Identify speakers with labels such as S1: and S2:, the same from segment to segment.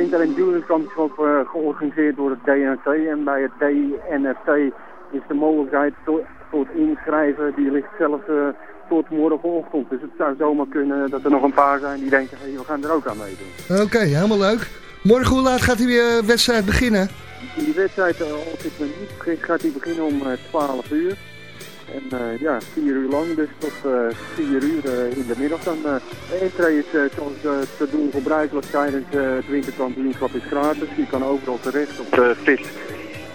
S1: Winter- en Kampioenschap georganiseerd door het DNT. En bij het DNFT is de mogelijkheid tot, tot inschrijven, die ligt zelfs tot morgenochtend. Dus het zou zomaar kunnen dat er nog een paar zijn die denken, hey, we gaan er ook aan meedoen.
S2: Oké, helemaal leuk. Morgen hoe laat gaat die uh, wedstrijd beginnen?
S1: Die wedstrijd, als ik me niet vergis, gaat die beginnen om 12 uur. En uh, ja, vier uur lang, dus tot uh, vier uur uh, in de middag. Dan uh, entree is zoals te doen gebruikelijk tijdens het winterkampioenschap is gratis. Je kan overal terecht op de fit,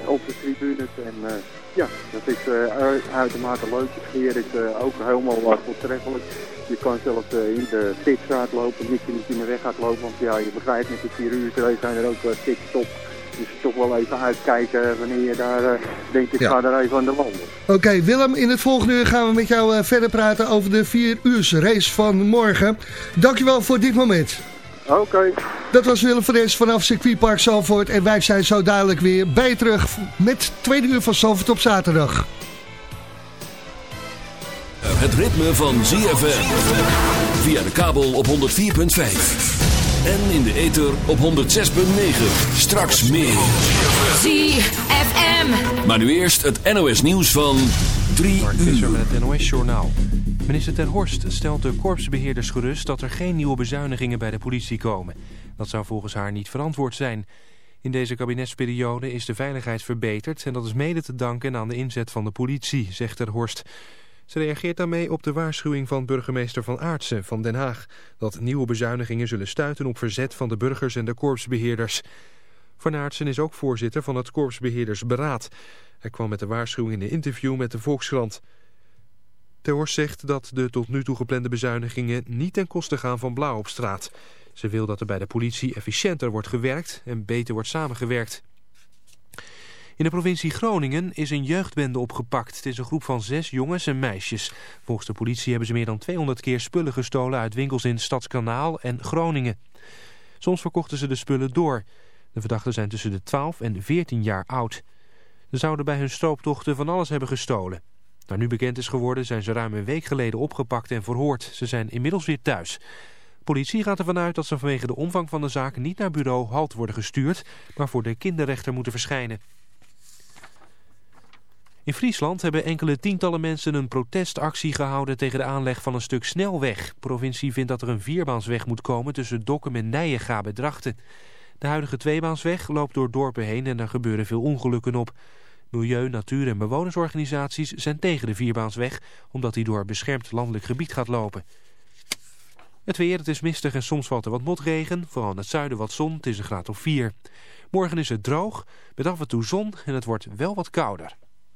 S1: op de tribunes. En ja, dat is uitermate leuk. De sfeer is ook helemaal voortreffelijk. Je kan zelfs in de pitstraat lopen, je niet in de weg gaat lopen. Want ja, je begrijpt met de vier uur zijn er ook pitstop dus toch wel even uitkijken wanneer je daar uh, denkt, ik ga daar even aan de wandel.
S2: Oké, Willem, in het volgende uur gaan we met jou uh, verder praten over de 4 uur race van morgen. Dankjewel voor dit moment.
S1: Oké.
S2: Dat was Willem van Des vanaf circuitpark Zalvoort. En wij zijn zo dadelijk weer bij je terug met tweede uur van Zalvoort op zaterdag.
S3: Het ritme van ZFM. Via de kabel op 104.5. En in de ether op 106.9. Straks meer.
S4: ZFM.
S3: Maar nu eerst het NOS nieuws van 3
S5: Mark
S3: uur.
S5: Visser met het NOS Journaal. Minister Ten Horst stelt de korpsbeheerders gerust dat er geen nieuwe bezuinigingen bij de politie komen. Dat zou volgens haar niet verantwoord zijn. In deze kabinetsperiode is de veiligheid verbeterd en dat is mede te danken aan de inzet van de politie, zegt Ter Horst. Ze reageert daarmee op de waarschuwing van burgemeester Van Aartsen van Den Haag... dat nieuwe bezuinigingen zullen stuiten op verzet van de burgers en de korpsbeheerders. Van Aartsen is ook voorzitter van het Korpsbeheerdersberaad. Hij kwam met de waarschuwing in een interview met de Volkskrant. Ter zegt dat de tot nu toe geplande bezuinigingen niet ten koste gaan van blauw op straat. Ze wil dat er bij de politie efficiënter wordt gewerkt en beter wordt samengewerkt. In de provincie Groningen is een jeugdbende opgepakt. Het is een groep van zes jongens en meisjes. Volgens de politie hebben ze meer dan 200 keer spullen gestolen uit winkels in Stadskanaal en Groningen. Soms verkochten ze de spullen door. De verdachten zijn tussen de 12 en 14 jaar oud. Ze zouden bij hun strooptochten van alles hebben gestolen. Waar nu bekend is geworden zijn ze ruim een week geleden opgepakt en verhoord. Ze zijn inmiddels weer thuis. Politie gaat ervan uit dat ze vanwege de omvang van de zaak niet naar bureau HALT worden gestuurd, maar voor de kinderrechter moeten verschijnen. In Friesland hebben enkele tientallen mensen een protestactie gehouden tegen de aanleg van een stuk snelweg. De provincie vindt dat er een vierbaansweg moet komen tussen Dokkum en Nijenga bij Drachten. De huidige tweebaansweg loopt door dorpen heen en er gebeuren veel ongelukken op. Milieu-, natuur- en bewonersorganisaties zijn tegen de vierbaansweg... omdat die door beschermd landelijk gebied gaat lopen. Het weer, het is mistig en soms valt er wat motregen. Vooral in het zuiden wat zon, het is een graad of 4. Morgen is het droog, met af en toe zon en het wordt wel wat kouder.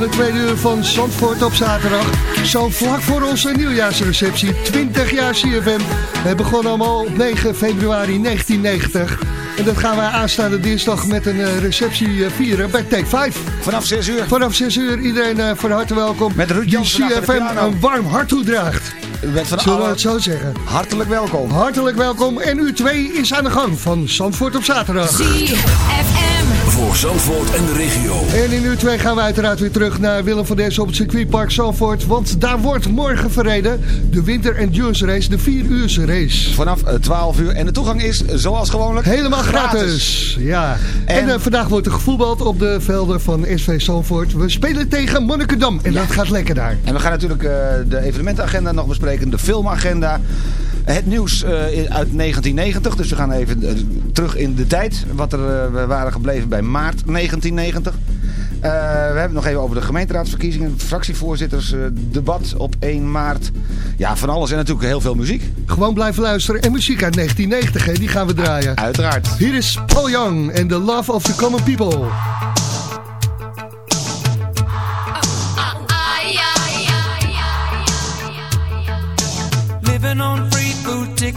S2: Van de tweede uur van Zandvoort op zaterdag. Zo vlak voor onze nieuwjaarsreceptie, 20 jaar CFM. We begonnen allemaal op 9 februari 1990. En dat gaan wij aanstaande dinsdag met een uh, receptie uh, vieren bij Take 5.
S6: Vanaf 6 uur.
S2: Vanaf 6 uur, iedereen uh, van harte welkom.
S6: Met Ruud Jansen
S2: Die CFM een warm hart toedraagt.
S6: Van
S2: Zullen we het zo zeggen?
S6: Hartelijk welkom.
S2: Hartelijk welkom. En u 2 is aan de gang van Zandvoort op zaterdag.
S4: CFM.
S3: Voor Zandvoort en de regio.
S2: En in uur 2 gaan we uiteraard weer terug naar Willem van Dessen op het circuitpark Zandvoort. Want daar wordt morgen verreden de Winter Endurance Race, de 4 uurse race.
S6: Vanaf 12 uur. En de toegang is zoals gewoonlijk
S2: Helemaal gratis. gratis. Ja. En, en uh, vandaag wordt er gevoetbald op de velden van SV Zandvoort. We spelen tegen Monnikendam. En ja. dat gaat lekker daar.
S6: En we gaan natuurlijk uh, de evenementenagenda nog bespreken. De filmagenda. Het nieuws uh, uit 1990, dus we gaan even uh, terug in de tijd. Wat er, uh, we waren gebleven bij maart 1990. we hebben het nog even over de gemeenteraadsverkiezingen, fractievoorzittersdebat op 1 maart. Ja, van alles en natuurlijk heel veel muziek.
S2: Gewoon blijven luisteren. En muziek uit 1990, hè, die gaan we draaien.
S6: Uiteraard.
S2: Hier is Paul Young en The Love of the Common People.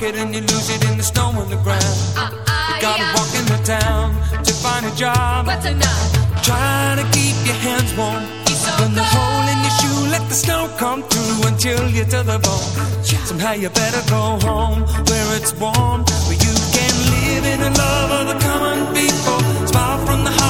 S7: pocket and you lose it in the snow on the ground. You gotta walk into town to find a job. Try to keep your hands warm. When the hole in your shoe, let the snow come through until you're to the bone. Somehow you better go home where it's warm, where you can live in the love of the common people. Smile from the heart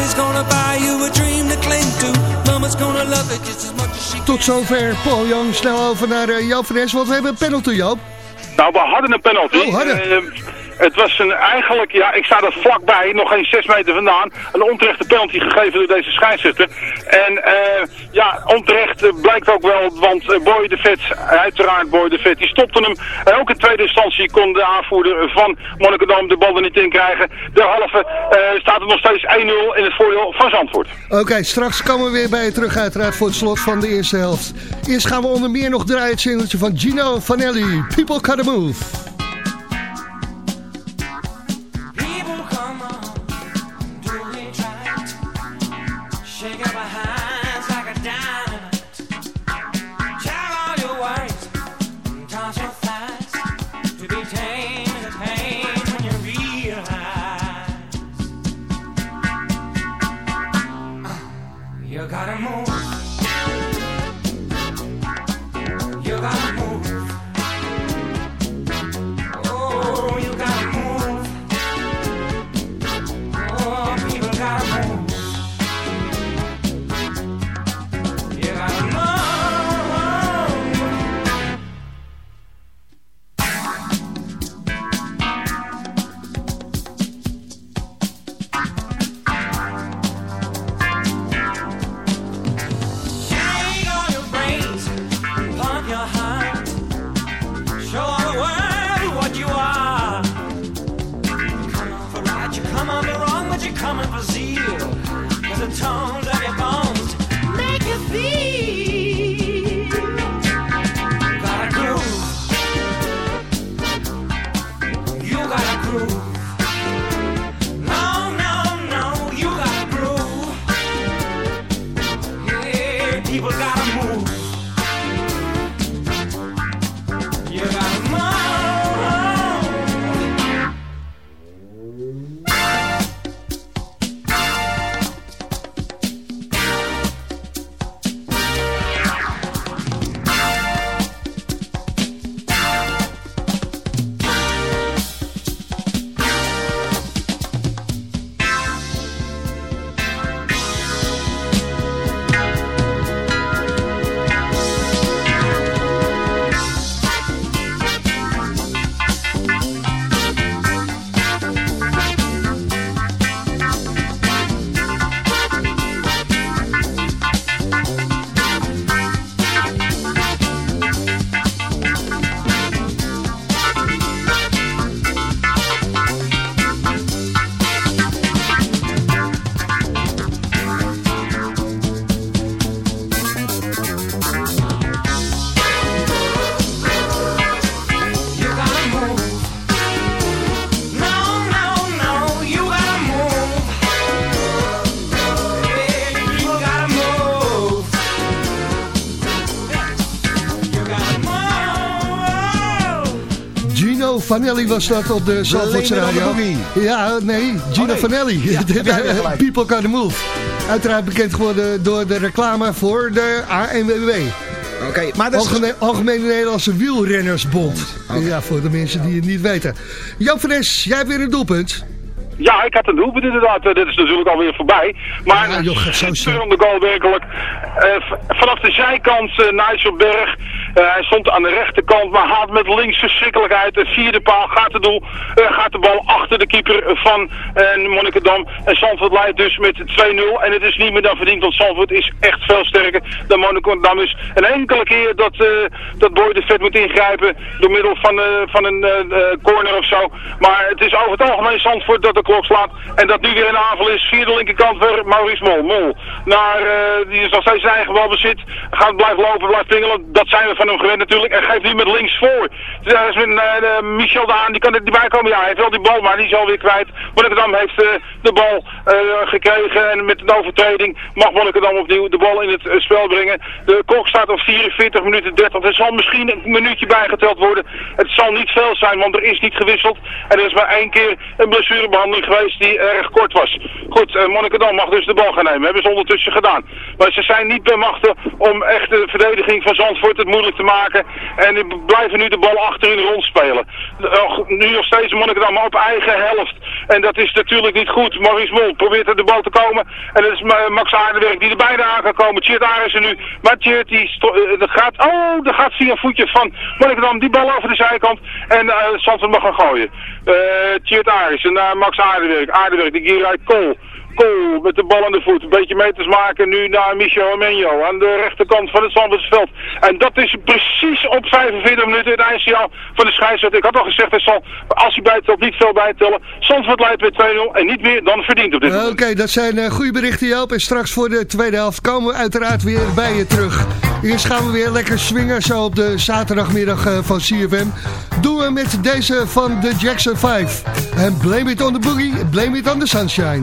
S7: Daddy's gonna buy you a dream to cling to. Mama's gonna love it just as much as she
S2: Tot zover Paul Young. Snel over naar uh, Joop van Es, want we hebben een penalty, Joop.
S8: Nou, we hadden een penalty.
S2: Oh, hadden.
S8: Uh, het was een, eigenlijk, ja, ik sta er vlakbij, nog geen 6 meter vandaan, een onterechte penalty gegeven door deze scheidsrechter. En uh, ja, onterecht uh, blijkt ook wel, want uh, Boy de Vet, uiteraard Boy de Vet, die stopte hem. En ook in tweede instantie kon de aanvoerder van Monnikendam de bal er niet in krijgen. De halve staat er nog steeds 1-0 in het voordeel van Zandvoort.
S2: Oké, straks komen we weer bij je terug uiteraard voor het slot van de eerste helft. Eerst gaan we onder meer nog draaien het singeltje van Gino Vanelli, People Gotta Move. Vanelli was dat op de
S6: the
S2: radio. Ja, nee, Gino
S6: Oh, nee.
S2: Vanelli.
S6: Ja.
S2: People Can Move. Uiteraard bekend geworden door de reclame voor de ANWB.
S6: Oké, maar dat is...
S2: Algemene, Algemene Nederlandse Wielrennersbond. Ja, voor de mensen die het niet weten. Jan Fres, jij hebt weer een doelpunt.
S8: Ja, ik had een doelpunt inderdaad. Eh, Dit is natuurlijk alweer voorbij. Maar
S2: Ja, joh, zo
S8: een
S2: snel.
S8: schitterende goal werkelijk. Eh, vanaf de zijkant uh, Nijsselberg. Eh, hij stond aan de rechterkant, maar haalt met links verschrikkelijk uit. De vierde paal gaat het doel. eh, gaat de bal achter de keeper van eh Monnikendam. En Zandvoort leidt dus met 2-0. En het is niet meer dan verdiend, want Zandvoort is echt veel sterker dan Monnikendam is. Een enkele keer dat, dat Boy de Vet moet ingrijpen door middel van, van een corner of zo. Maar het is over het algemeen Zandvoort dat de klok slaat. En dat nu weer een aanval is via de linkerkant voor Maurice Mol. Mol naar, die is nog steeds zijn eigen balbezit. Gaat blijven lopen, blijft pingelen. Dat zijn we van hem gewend natuurlijk. En geeft nu met links voor. Dus daar is met, eh, Michel Daan, die kan er niet bij komen. Ja, hij heeft wel die bal, maar die is alweer kwijt. Monnikendam heeft eh, de bal eh, gekregen. En met een overtreding mag Monnikendam opnieuw de bal in het spel brengen. De klok staat op 44 minuten 30. Er zal misschien een minuutje bijgeteld worden. Het zal niet veel zijn, want er is niet gewisseld. En er is maar één keer een blessurebehandeling geweest die erg kort was. Goed, uh, Monnikendam mag dus de bal gaan nemen. Hebben ze ondertussen gedaan. Maar ze zijn niet bij machten om echt de verdediging van Zandvoort het moeilijk te maken. En die blijven nu de bal achterin rondspelen. Uh, nu nog steeds Monnikendam op eigen helft. En dat is natuurlijk niet goed. Maurice Mol probeert er de bal te komen. En dat is Max Aardenwerk die er bijna aan kan komen. Tjeerd er nu. Maar Tjeerd die dat gaat... Oh, dat gaat via voetje van Monnikendam. Die bal over de zijkant. En uh, Zandvoort mag gaan gooien. Uh, Tjeerd Aris en uh, Max Aardenwerk. Aardenwerk, die uit Kool. Kool met de bal aan de voet. Een beetje meters maken nu naar Michel Armenio aan de rechterkant van het Zandvoortsveld. En dat is precies op 45 minuten het eindsignaal van de scheidsrechter. Ik had al gezegd, hij zal, als hij bijtelt, niet veel bijtellen. Zandvoort leidt met 2-0 en niet meer dan verdiend op dit moment.
S2: Oké, dat zijn uh, goede berichten Joop. En straks voor de tweede helft komen we uiteraard weer bij je terug. Eerst gaan we weer lekker swingen zo op de zaterdagmiddag uh, van CFM. Doen we met deze van de Jackson 5. En blame it on the boogie, blame it on the sunshine.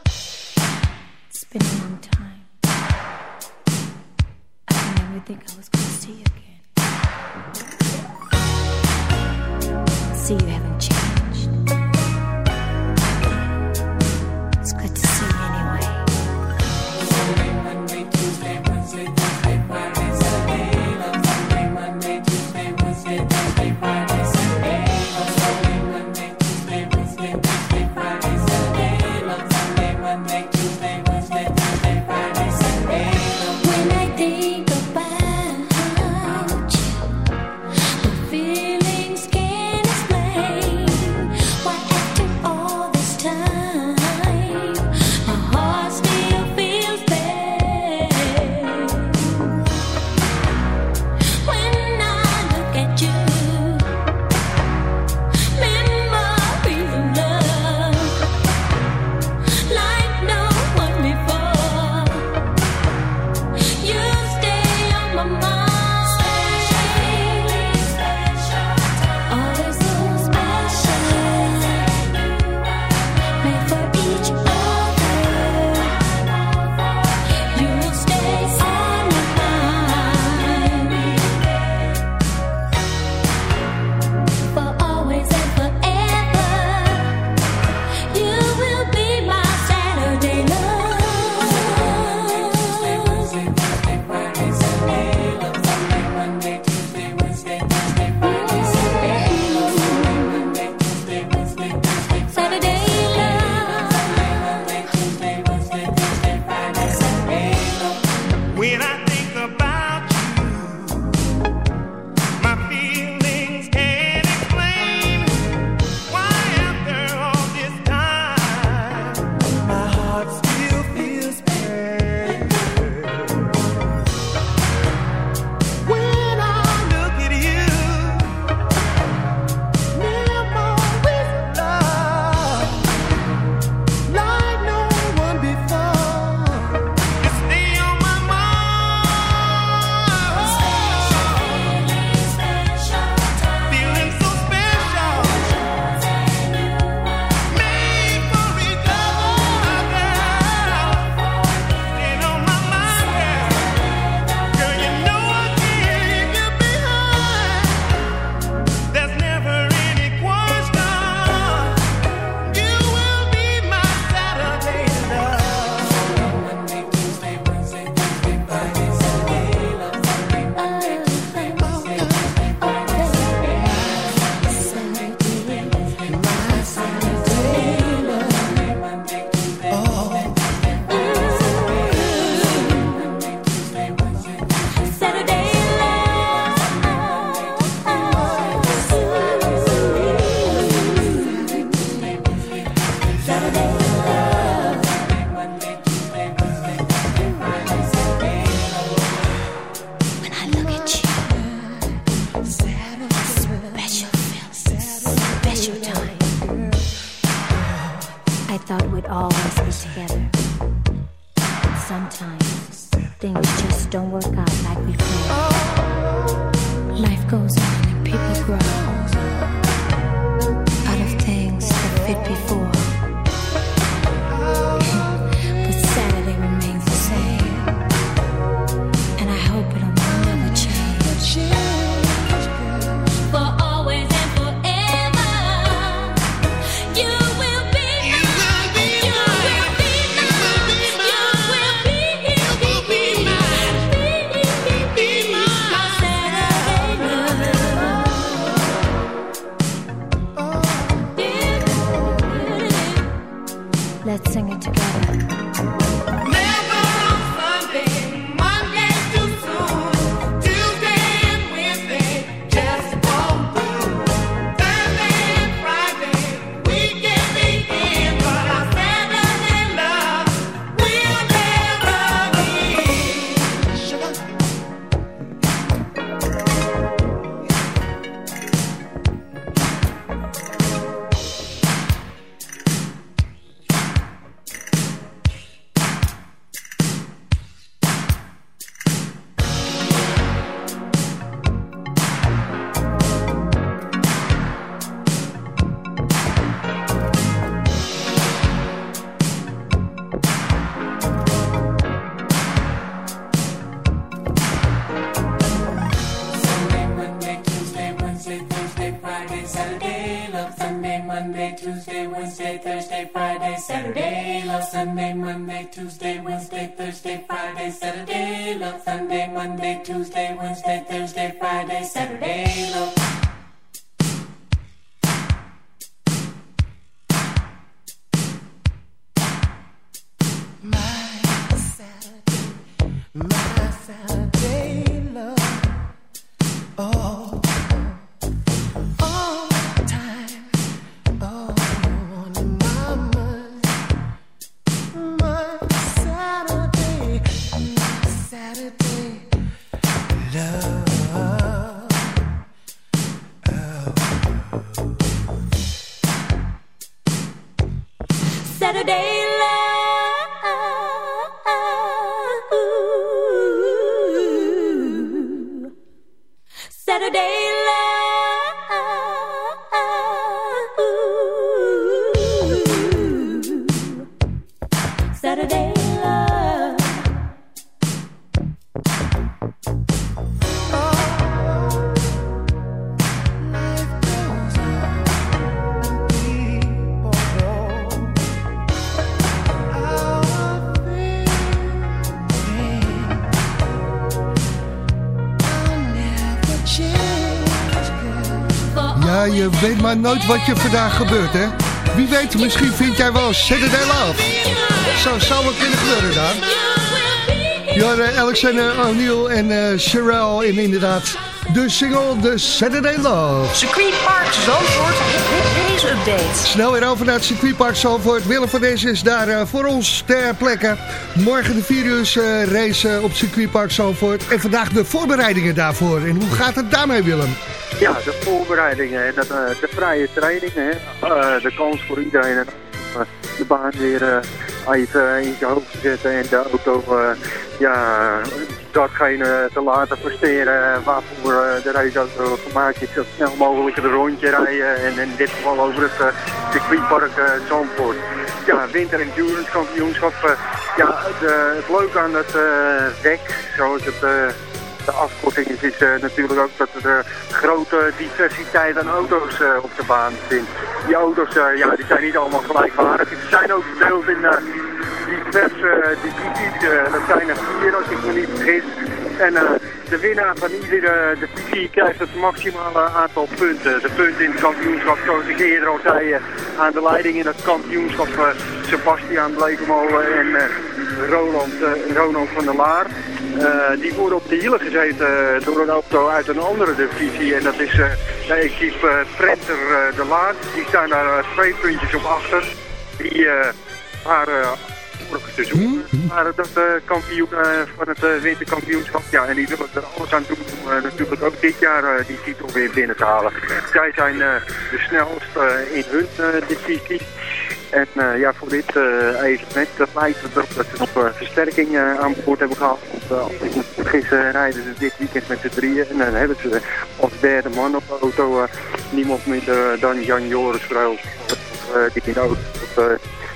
S7: Tuesday, Wednesday, Thursday, Friday, Saturday, love Sunday, Monday, Tuesday, Wednesday, Thursday, Friday, Saturday, love.
S2: Maar nooit wat je vandaag gebeurt, hè? Wie weet, misschien vind jij wel Saturday Love. Zo zou het kunnen gebeuren dan. Jorden, Alexander O'Neill en eh Sherelle in inderdaad de single The Saturday Love.
S4: Circuit Park Zandvoort, race update.
S2: Snel weer over naar het circuitpark Zalvoort. Willem van deze is daar eh, voor ons ter plekke. Morgen de 4 uur eh, race op het circuitpark Zalvoort. En vandaag de voorbereidingen daarvoor. En hoe gaat het daarmee Willem?
S1: Ja, voorbereidingen en dat, eh, de vrije trainingen. Eh, de kans voor iedereen en, eh, de baan weer even in je hoofd te zetten en de auto ja, datgene te laten presteren waarvoor de raceauto gemaakt is. Zo snel mogelijk een rondje rijden en in dit geval over het uh, circuitpark eh, Zandvoort. Ja, winter endurance kampioenschap. ja, de, het leuke aan dat WEC, zoals het... de afkorting is, is eh, natuurlijk ook dat er eh, grote diversiteit aan auto's eh, op de baan vindt. Die auto's ja, die zijn niet allemaal gelijkwaardig. Ze zijn ook verdeeld in diverse divisies. dat zijn er vier als ik me niet vergis. En de winnaar van iedere divisie krijgt het maximale aantal punten. De punten in het kampioenschap, zoals ik eerder al zei, aan de leiding in het kampioenschap Sebastian Blekemolen en Roland, Ronald van der Laar. Eh, die worden op de hielen gezeten eh, door een auto uit een andere divisie. En dat is eh, de equipe Prenter de Laar. Die staan daar twee puntjes op achter. Die waren vorig seizoen waren dat kampioen van het winterkampioenschap. Ja, en die willen er alles aan doen om natuurlijk ook dit jaar die titel weer binnen te halen. Zij zijn de snelste eh, in hun divisie. En uh, ja, voor dit uh, evenement lijkt het erop dat ze nog uh, versterking aan boord hebben gehad. Want als ik vergissen rijden ze dit weekend met z'n drieën. En dan hebben ze als derde man op de auto niemand minder dan Jan Joris Vreul. die in de auto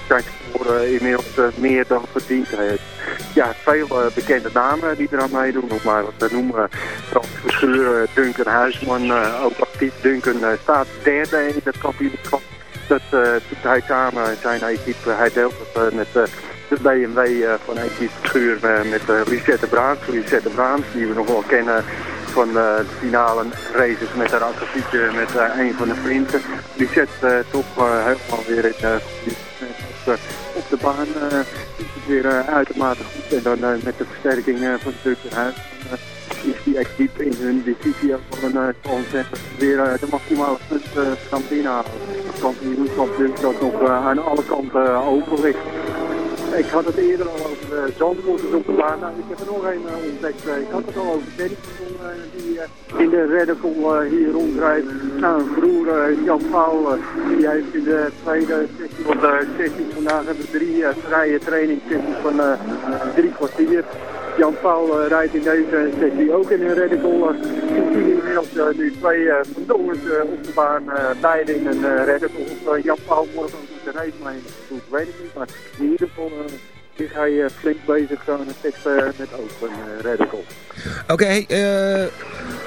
S1: zijn sporen inmiddels meer dan verdiend heeft. Ja, veel bekende namen die eraan meedoen. Nog maar wat te noemen. Frans Verschuur, Duncan Huisman, ook actief. Duncan staat derde in het kampioenschap dat doet hij samen zijn equipe. Hij deelt het uh, met uh, de BMW van equipe Schuur met Lisette Braams. Lisette Braams, die we nog wel kennen van de finale races met haar akkefietje met een van de vrienden. Lisette toch helemaal weer in, op, de baan is weer uitermate goed. En dan met de versterking van Drukkerhuis is die echt diep in hun ook wel een hebben weer de maximale punten gaan binnenhalen. Het dus dat nog aan alle kanten open. Ik had het eerder al over zandvoorters op de baan. Nou, ik heb er nog een uh, ontdekt. Ik had het al over Dennisson uh, die uh, in de Redderpool hier rondrijdt. Nou, broer Jan Paul, die heeft in de tweede sessie van de sessie vandaag hebben drie vrije trainingssessies van drie kwartier. Jan Paul uh, rijdt in deze sessie ook in een Reddical. Uh, inmiddels uh, nu twee uh, jongens op de baan, beide in een Reddical. Of Jan Paul morgen ook de race mee doet, weet ik niet. Maar in ieder geval is hij flink bezig het met ook een Reddical.
S6: Oké, okay,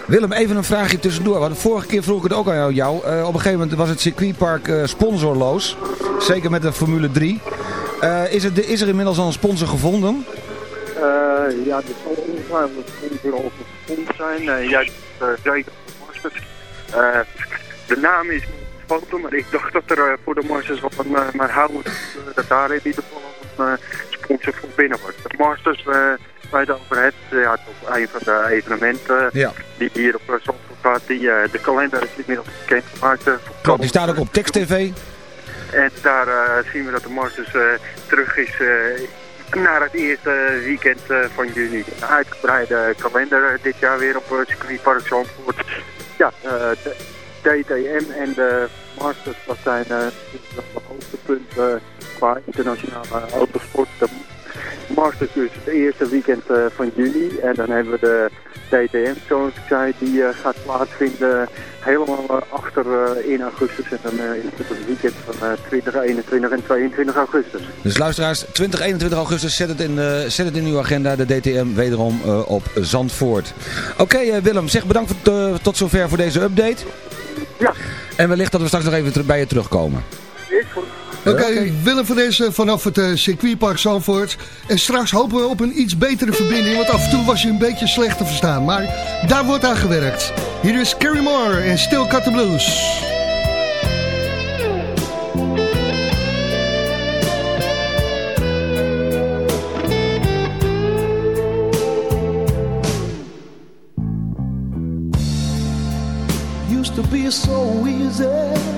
S6: Willem, even een vraagje tussendoor. Want de vorige keer vroeg ik het ook aan jou. op een gegeven moment was het circuitpark sponsorloos. Zeker met de Formule 3. is, het, is er inmiddels al een sponsor gevonden?
S1: Uh, ja, er zal ongetwijfeld al gevonden zijn. Uh, jij zeker voor de De naam is foto, maar ik dacht dat er voor de Masters wel een, maar houden dat daar in ieder geval een sponsor voor binnen wordt. De Masters, waar je het over hebt, ja, toch een van de evenementen ja. die hier op Zandvoort gaat. Die, de kalender is inmiddels bekend gemaakt.
S6: Klopt, die staat ook op Text TV.
S1: En daar zien we dat de Masters terug is naar het eerste weekend eh, van juni. Een uitgebreide kalender dit jaar weer op het circuitpark Zandvoort. Ja, eh, de DTM en de Masters, dat zijn de hoogtepunten qua internationale autosport. Dus het eerste weekend van juni. En dan hebben we de DTM, zoals ik zei, die gaat plaatsvinden helemaal achter in augustus. En dan is het een weekend van 20, 21 en 22 augustus.
S6: Dus luisteraars, 20, 21 augustus, zet het in, zet het in uw agenda. De DTM wederom op Zandvoort. Oké Willem, zeg bedankt voor, tot zover voor deze update.
S1: Ja.
S6: En wellicht dat we straks nog even bij je terugkomen.
S1: Is goed.
S2: Oké, okay, Willem van deze vanaf het uh, circuitpark Zandvoort. En straks hopen we op een iets betere verbinding, want af en toe was je een beetje slecht te verstaan. Maar daar wordt aan gewerkt. Hier is Carrie Moore en Still Cut the Blues.
S9: Used to be so easy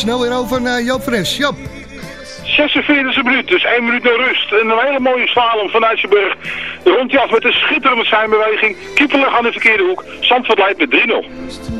S2: snel weer over naar Joop Fres. Joop.
S9: 46e minuut, dus 1 minuut naar rust. En een hele mooie slalom van Uitsjeburg Rond hij af met een schitterende zijnbeweging. Kiepeler aan de verkeerde hoek. Zandvoort leidt met 3-0.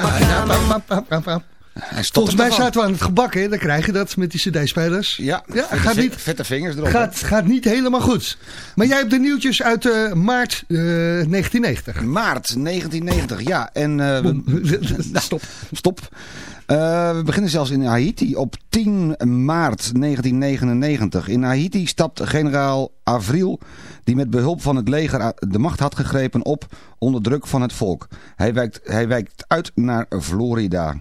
S2: Ja. Volgens mij zaten we aan het gebak, hè? Dan krijg je dat met die cd-spelers.
S6: Ja,
S2: ja
S6: vette,
S2: gaat, niet,
S6: vette vingers erop.
S2: gaat, gaat niet helemaal goed. Maar jij hebt de nieuwtjes uit eh, maart eh, 1990.
S6: Maart 1990, ja. En, eh,
S2: Stop.
S6: Stop. Eh, we beginnen zelfs in Haiti op 10 maart 1999. In Haiti stapt generaal Avril, die met behulp van het leger de macht had gegrepen, op onder druk van het volk. Hij wijkt, hij wijkt uit naar Florida.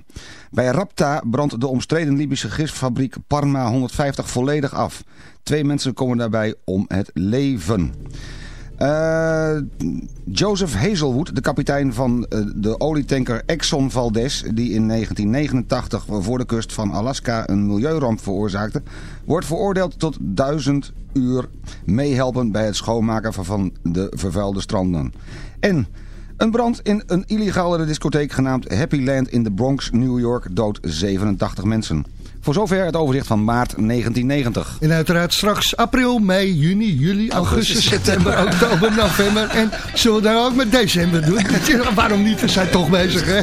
S6: Bij Rapta brandt de omstreden Libische gistfabriek Parma 150 volledig af. Twee mensen komen daarbij om het leven. Eh, Joseph Hazelwood, de kapitein van eh, de olietanker Exxon Valdez... die in 1989 voor de kust van Alaska een milieuramp veroorzaakte... wordt veroordeeld tot duizend uur meehelpen bij het schoonmaken van de vervuilde stranden. En een brand in een illegale discotheek genaamd Happy Land in de Bronx, New York... doodt 87 mensen. Voor zover het overzicht van maart 1990.
S2: En uiteraard straks april, mei, juni, juli, augustus, september, oktober, november. En zullen we dan ook met december doen? Waarom niet? We zijn toch bezig, hè?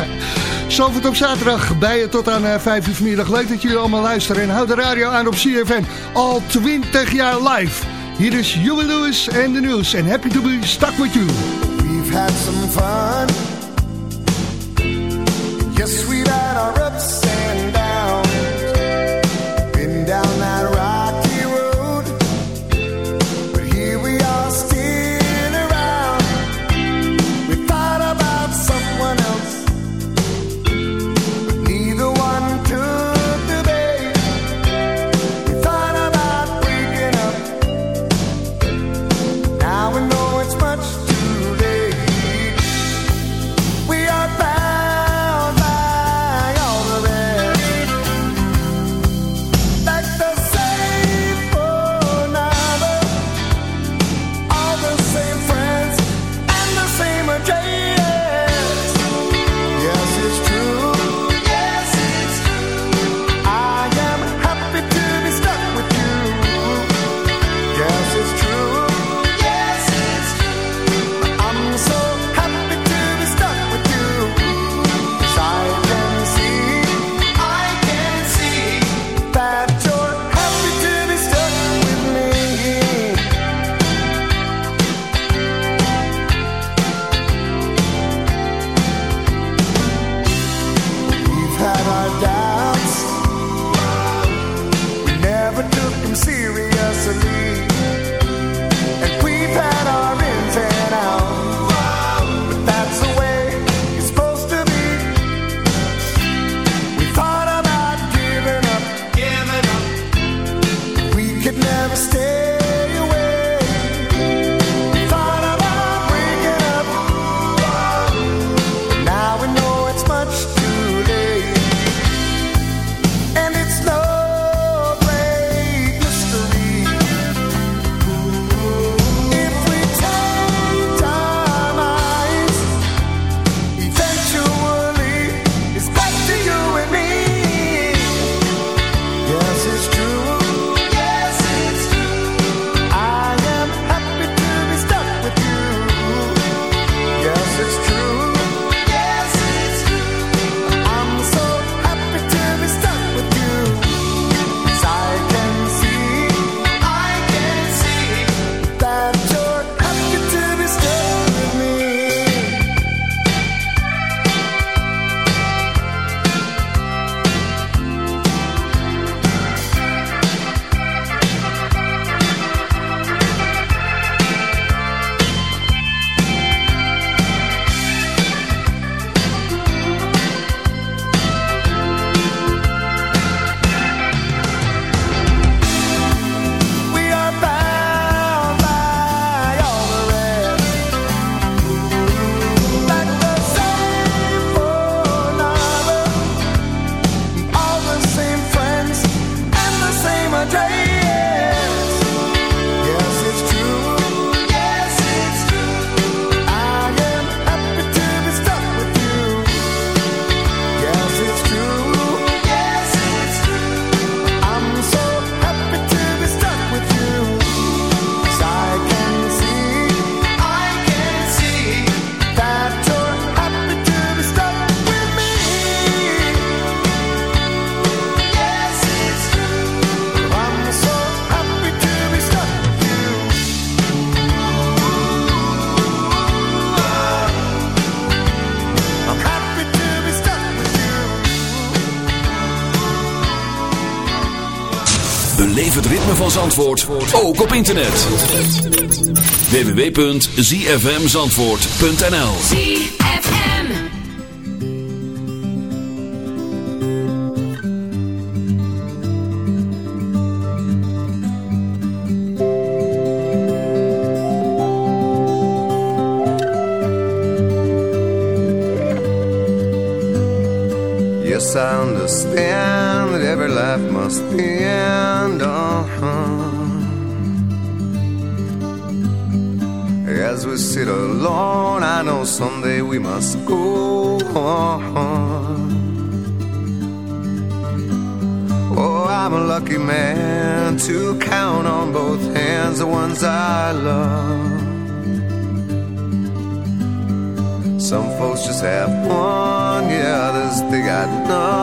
S2: Zalvert op zaterdag bij je tot aan eh, 5 uur vanmiddag. Leuk dat jullie allemaal luisteren. En houd de radio aan op CFM. Al 20 jaar live. Hier is Huey Lewis en de nieuws. En happy to be stuck with you.
S9: We've had some fun. Yes, we've had our ups
S3: Beleef het ritme van Zandvoort, ook op internet. www.zfmzandvoort.nl
S10: ZFM.
S9: Yes, I understand that every life must end. Know someday we must go on. Oh, I'm a lucky man to count on both hands the ones I love. Some folks just have one, yeah, others they got none.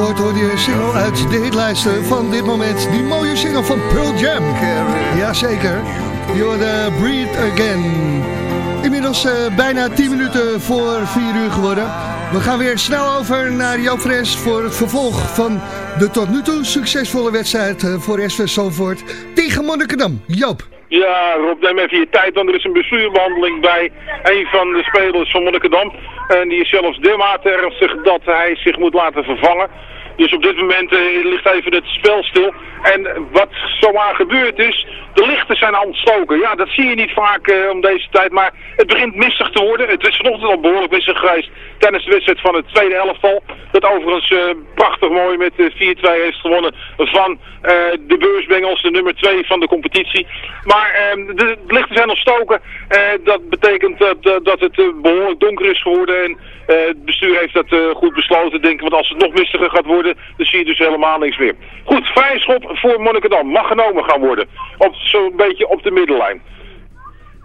S2: CFM Zalvoort hoorde je een single uit de hitlijsten van dit moment. Die mooie single van Pearl Jam. Jazeker. Je hoorde Breathe Again. Inmiddels eh, bijna 10 minuten voor 4 uur geworden. We gaan weer snel over naar Joop Fres voor het vervolg van de tot nu toe succesvolle wedstrijd eh, voor SV Zalvoort tegen Monnikendam. Joop.
S8: Ja, Rob, neem even je tijd, want er is een bestuurbehandeling bij een van de spelers van Monnikendam. En die is zelfs dermate ernstig dat hij zich moet laten vervangen. Dus op dit moment eh, ligt even het spel stil. En wat zomaar gebeurd is, de lichten zijn ontstoken. Ja, dat zie je niet vaak eh, om deze tijd, maar het begint mistig te worden. Het is vanochtend al behoorlijk mistig geweest tijdens de wedstrijd van het tweede elftal. Dat overigens eh, prachtig mooi met eh, 4-2 heeft gewonnen van de beursbengels, de nummer 2 van de competitie. Maar de, lichten zijn ontstoken. Dat betekent dat, het eh, behoorlijk donker is geworden. En het bestuur heeft dat goed besloten, denk ik. Want als het nog mistiger gaat worden, dan zie je dus helemaal niks meer. Goed, vrije schop voor Monnikendam. Mag genomen gaan worden. Zo'n beetje op de middenlijn.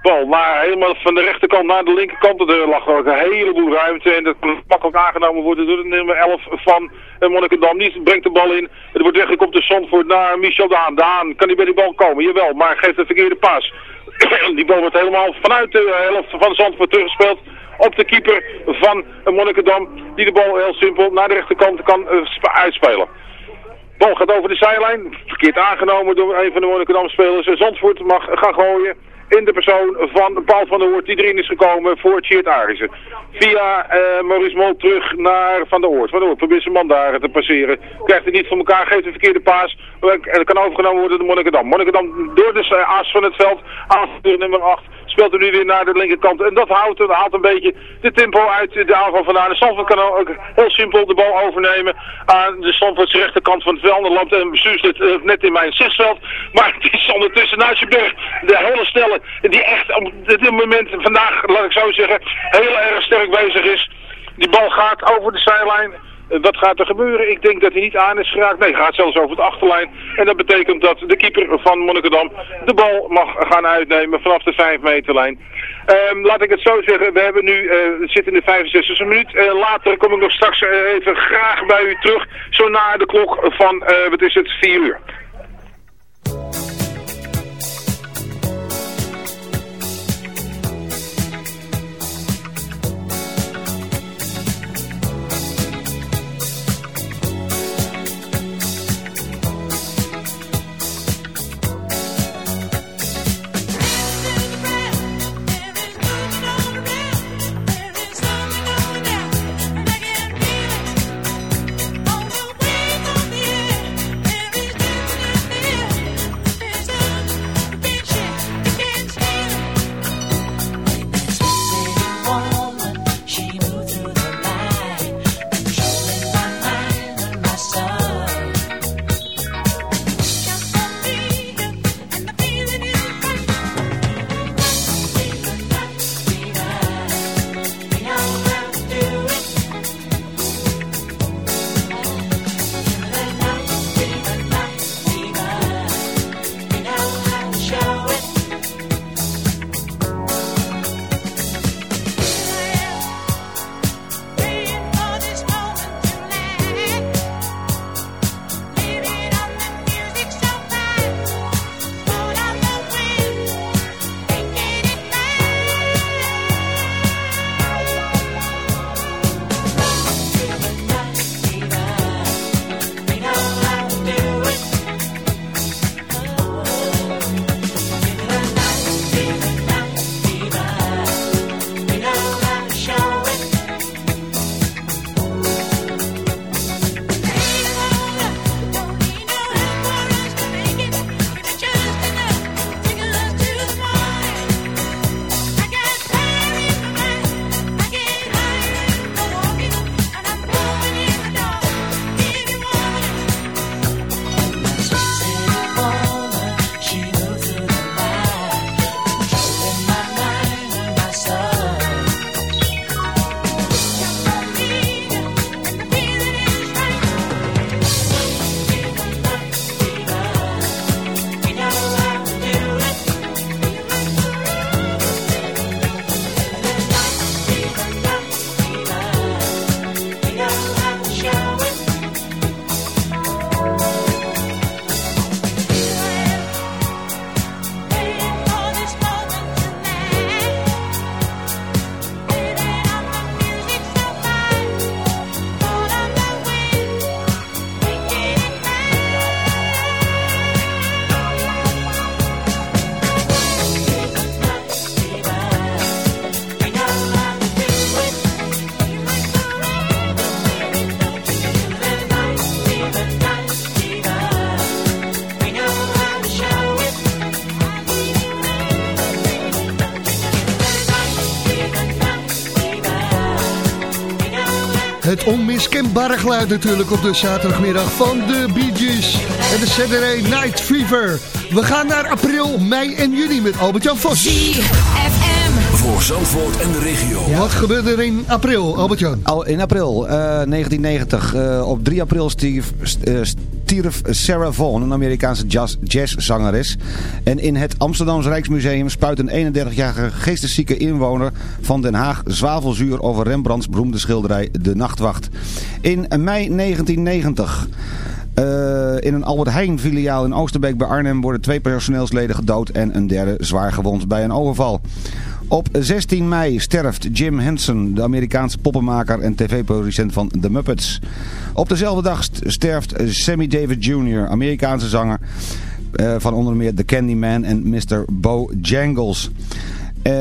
S8: Bal naar, helemaal van de rechterkant naar de linkerkant. Er lag ook een heleboel ruimte. En dat kan makkelijk aangenomen worden door de nummer 11 van eh, Monnikendam. Die brengt de bal in. Het wordt weggekopt de Zandvoort naar Michel Daan. Daan, kan hij bij die bal komen? Jawel, maar geeft een verkeerde paas. die bal wordt helemaal vanuit de helft van Zandvoort teruggespeeld op de keeper van Monnikendam. Die de bal heel simpel naar de rechterkant kan eh, sp- uitspelen. Bal gaat over de zijlijn. Verkeerd aangenomen door een van de Monnikendam-spelers. Zandvoort mag gaan gooien. in de persoon van Paul van der Hoort die erin is gekomen voor Tjeerd Arissen. Via eh, Maurice Mol terug naar Van der Hoort. Van der Hoort probeert zijn man daar te passeren. Krijgt het niet voor elkaar, geeft een verkeerde paas. En kan overgenomen worden door Monnikendam. Monnikendam door de eh, as van het veld, aanvoerder nummer 8 speelt er nu weer naar de linkerkant. En dat houdt, haalt een beetje de tempo uit de aanval vandaan. De Sanford kan ook heel simpel de bal overnemen aan de Sanfordse rechterkant van het veld. Dan loopt een bestuurslid uh, net in mijn zesveld. Maar het is ondertussen Nijsjeberg, de hele snelle, die echt op dit moment vandaag, laat ik zo zeggen, heel erg sterk bezig is. Die bal gaat over de zijlijn. Eh, Wat gaat er gebeuren? Ik denk dat hij niet aan is geraakt. Nee, gaat zelfs over de achterlijn. En dat betekent dat de keeper van Monnikendam de bal mag gaan uitnemen vanaf de 5 meterlijn. Ehm, laat ik het zo zeggen, we hebben nu, eh, zitten in de 65e minuut. Eh, later kom ik nog straks even graag bij u terug. Zo na de klok van, wat is het, 4 uur.
S2: Het onmiskenbare geluid natuurlijk op de zaterdagmiddag van de Bee Gees en de Saturday Night Fever. We gaan naar april, mei en juni met Albert-Jan Vos.
S3: ZFM. Voor Zandvoort en de regio.
S2: Wat gebeurde er in april, Albert-Jan?
S6: Al in april eh, 1990, eh, op 3 april stierf, eh, stierf Sarah Vaughan, een Amerikaanse jazz, jazzzangeres. En in het Amsterdamse Rijksmuseum spuit een 31-jarige geesteszieke inwoner van Den Haag zwavelzuur over Rembrandts beroemde schilderij De Nachtwacht. In mei 1990... Eh, in een Albert Heijn filiaal in Oosterbeek bij Arnhem worden twee personeelsleden gedood en een derde zwaar gewond bij een overval. Op 16 mei sterft Jim Henson, de Amerikaanse poppenmaker en tv-producent van The Muppets. Op dezelfde dag st- sterft Sammy Davis Jr., Amerikaanse zanger eh, van onder meer The Candyman en Mr. Bojangles. Eh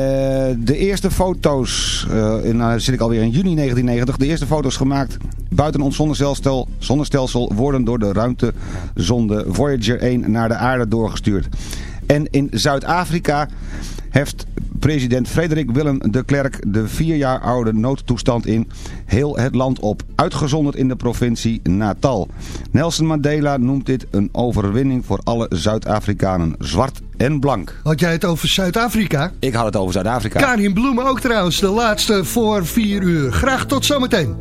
S6: de eerste foto's, in, nou zit ik alweer in juni 1990, de eerste foto's gemaakt buiten ons zonnestelsel, zonnestelsel worden door de ruimtezonde Voyager 1 naar de aarde doorgestuurd. En in Zuid-Afrika heft president Frederik Willem de Klerk de vier jaar oude noodtoestand in heel het land op, uitgezonderd in de provincie Natal. Nelson Mandela noemt dit een overwinning voor alle Zuid-Afrikanen, zwart en blank.
S2: Had jij het over Zuid-Afrika?
S6: Ik had het over Zuid-Afrika.
S2: Karin Bloemen ook trouwens, de laatste voor vier uur. Graag tot zometeen.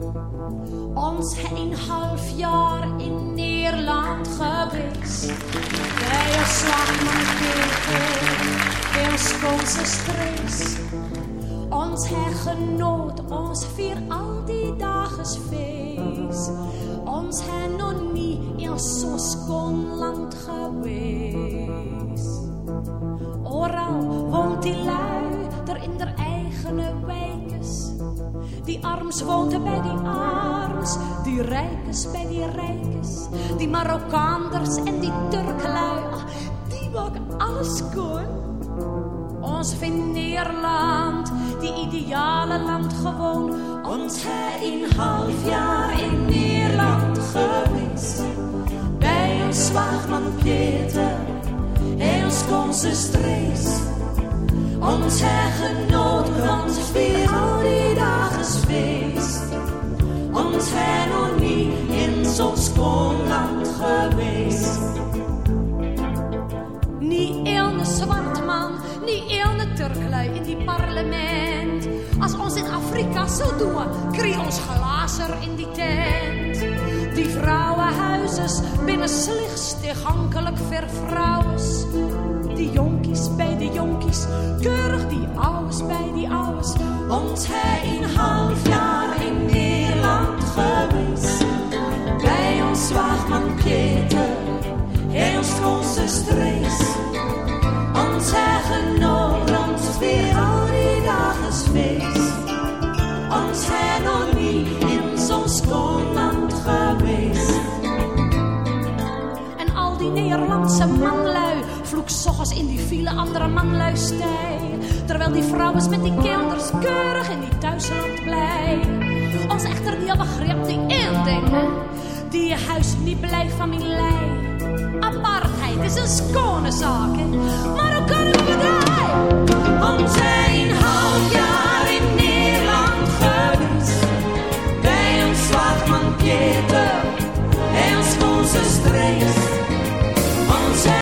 S11: Ons een half jaar in Nederland geweest. Bij een slagman Peter, ons stress. Ons hij genoot, ons vier al die dagen feest. Ons hij nog niet in zo'n schoon land geweest. Oral woont die lui, er in der eigen wijkes. Die arms woont bij die arms, die rijkes bij die rijkes. Die Marokkaanders en die Turklui, die maken alles schoon. Ons vindt Nederland, die ideale land gewoon. Ons hij een half jaar in Nederland geweest. Bij ons zwaagman Peter, hij ons onze strees. Ons hij genoot, ons vier al die dagen feest. Ons niet in zo'n schoon land geweest. Niet een zwart man, niet een Turklui in die parlement. Als ons in Afrika zo doen, kreeg ons glazer in die tent. Die vrouwenhuizes binnen slechts toegankelijk voor vrouwen. Die jonkies bij de jonkies, keurig die ouwes bij die ouwes. Ons hij een half jaar in Nederland geweest. Bij ons zwaagman Pieter, hij ons strees. Ons ons weer al die dagen feest. Ons hij nog niet in zo'n schoon land geweest. En al die Nederlandse manlui ook s'ochtends in die file andere manluijstij. Terwijl die vrouw is met die kinders keurig in die thuisland blij. Ons echter die niet grip die eerdingen, die je huis niet blijft van mijn lei. Apartheid is een schone zaak, maar hoe kunnen we daar. Om zijn half jaar in Nederland geweest, bij een slagman Peter en onze streeks.